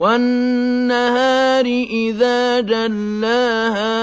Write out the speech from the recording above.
وَالنَّهَارِ إِذَا جَلَّاهَا